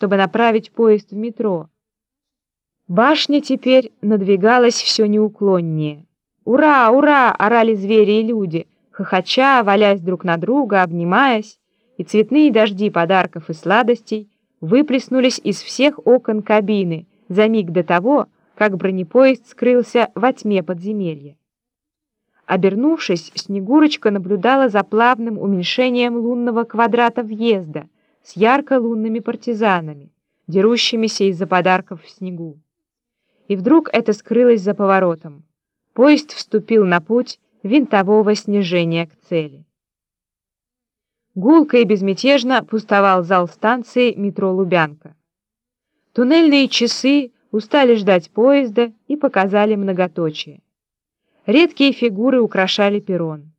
чтобы направить поезд в метро. Башня теперь надвигалась все неуклоннее. «Ура! Ура!» — орали звери и люди, хохоча, валясь друг на друга, обнимаясь, и цветные дожди подарков и сладостей выплеснулись из всех окон кабины за миг до того, как бронепоезд скрылся во тьме подземелья. Обернувшись, Снегурочка наблюдала за плавным уменьшением лунного квадрата въезда с ярко-лунными партизанами, дерущимися из-за подарков в снегу. И вдруг это скрылось за поворотом. Поезд вступил на путь винтового снижения к цели. Гулко и безмятежно пустовал зал станции метро «Лубянка». Туннельные часы устали ждать поезда и показали многоточие. Редкие фигуры украшали перрон.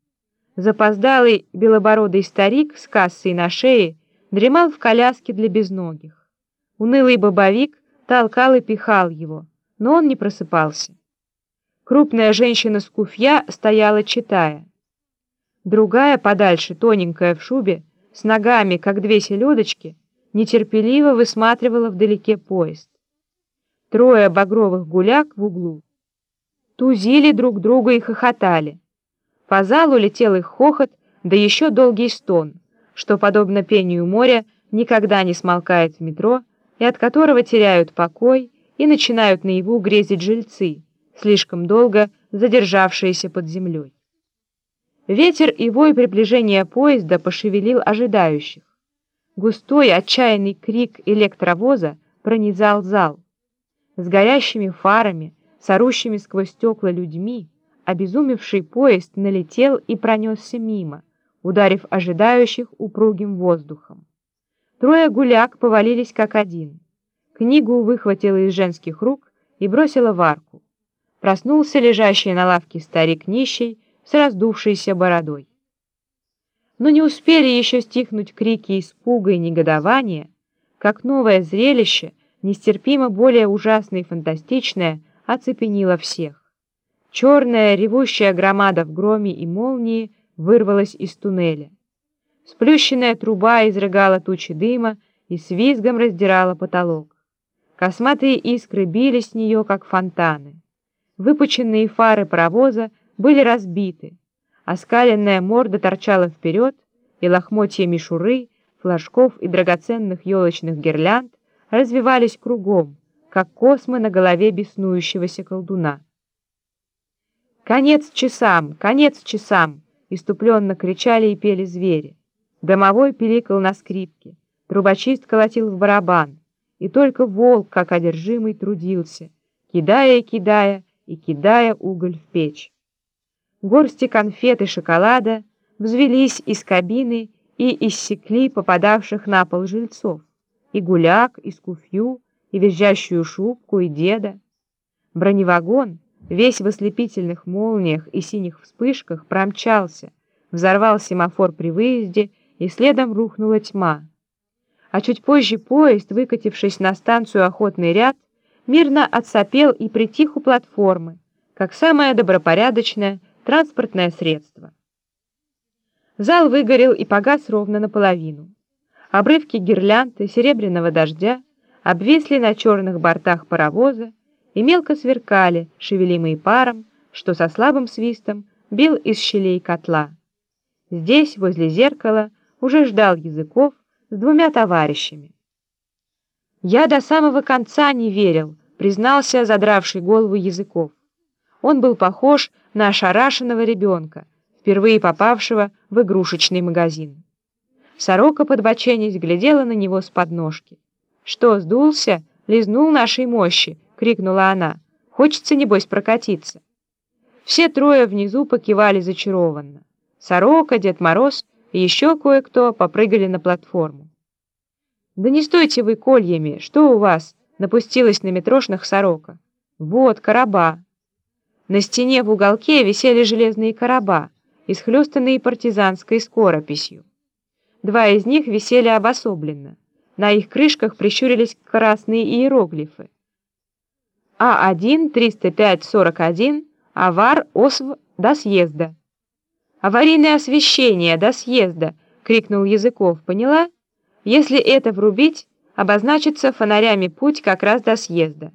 Запоздалый белобородый старик с кассой на шее дремал в коляске для безногих. Унылый бобовик толкал и пихал его, но он не просыпался. Крупная женщина с куфья стояла, читая. Другая, подальше, тоненькая в шубе, с ногами, как две селедочки, нетерпеливо высматривала вдалеке поезд. Трое багровых гуляк в углу тузили друг друга и хохотали. По залу летел их хохот, да еще долгий стон, что, подобно пению моря, никогда не смолкает в метро и от которого теряют покой и начинают наяву грезить жильцы, слишком долго задержавшиеся под землей. Ветер и вой приближения поезда пошевелил ожидающих. Густой отчаянный крик электровоза пронизал зал. С горящими фарами, с сквозь стекла людьми, обезумевший поезд налетел и пронесся мимо, ударив ожидающих упругим воздухом. Трое гуляк повалились как один. Книгу выхватила из женских рук и бросила в арку. Проснулся лежащий на лавке старик нищий с раздувшейся бородой. Но не успели еще стихнуть крики испуга и негодования, как новое зрелище, нестерпимо более ужасное и фантастичное, оцепенило всех. Черная ревущая громада в громе и молнии вырвалась из туннеля. Сплющенная труба изрыгала тучи дыма и с визгом раздирала потолок. Косматые искры били с нее, как фонтаны. Выпученные фары паровоза были разбиты, оскаленная морда торчала вперед, и лохмотья мишуры, флажков и драгоценных елочных гирлянд развивались кругом, как космы на голове беснующегося колдуна. «Конец часам! Конец часам!» — иступленно кричали и пели звери. Домовой пиликал на скрипке, трубочист колотил в барабан, и только волк, как одержимый, трудился, кидая и кидая, и кидая уголь в печь. Горсти конфет и шоколада взвелись из кабины и иссекли попадавших на пол жильцов, и гуляк, и скуфью, и визжащую шубку, и деда. Броневагон, весь в ослепительных молниях и синих вспышках, промчался, взорвал семафор при выезде, и следом рухнула тьма. А чуть позже поезд, выкатившись на станцию «Охотный ряд», мирно отсопел и притих у платформы, как самое добропорядочное транспортное средство. Зал выгорел и погас ровно наполовину. Обрывки гирлянды серебряного дождя обвисли на черных бортах паровоза и мелко сверкали, шевелимые паром, что со слабым свистом бил из щелей котла. Здесь, возле зеркала, уже ждал Языков с двумя товарищами. «Я до самого конца не верил», — признался задравший голову Языков. Он был похож на ошарашенного ребенка, впервые попавшего в игрушечный магазин. Сорока, подбоченясь, глядела на него с подножки. «Что, сдулся? Лизнул нашей мощи!» — крикнула она. «Хочется, небось, прокатиться!» Все трое внизу покивали зачарованно. Сорока, Дед Мороз и еще кое-кто попрыгали на платформу. «Да не стойте вы кольями! Что у вас?» — напустилась на метрошных сорока. «Вот, короба!» На стене в уголке висели железные короба, исхлестанные партизанской скорописью. Два из них висели обособленно. На их крышках прищурились красные иероглифы. А1, 305, 41, авар, осв, до съезда. «Аварийное освещение, до съезда!» — крикнул Языков. «Поняла? Если это врубить, обозначится фонарями путь как раз до съезда.